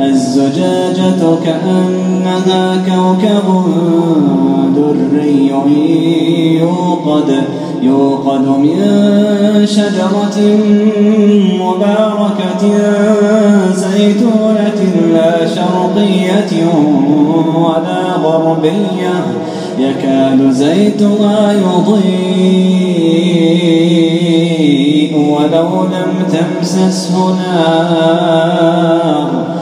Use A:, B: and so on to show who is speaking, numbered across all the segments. A: الزجاجة كأنها كوكب دري يوقد يوقد من شجرة مباركة زيتونة لا شرقية ولا غربية يكاد زيتها يضيء ولو لم تمسسه نار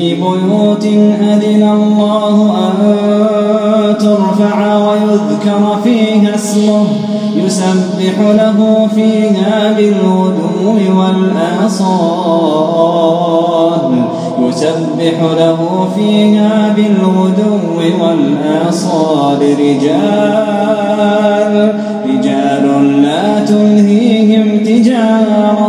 A: في بيوت أذن الله أن ترفع ويذكر فيها اسمه يسبح له فيها بالغدو والآصال يسبح له فيها بالغدو والآصال رجال رجال لا تلهيهم تجارة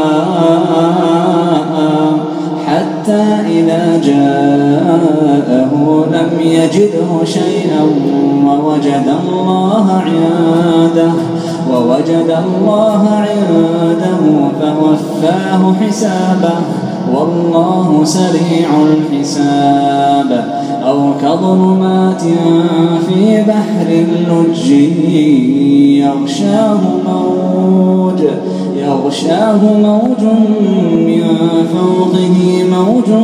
A: يجده شيئا ووجد الله عنده ووجد الله عنده فوفاه حسابه والله سريع الحساب أو كظلمات في بحر لج يغشاه موج يغشاه موج من فوقه موج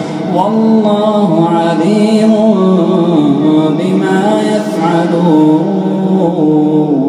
A: والله عليم بما يفعلون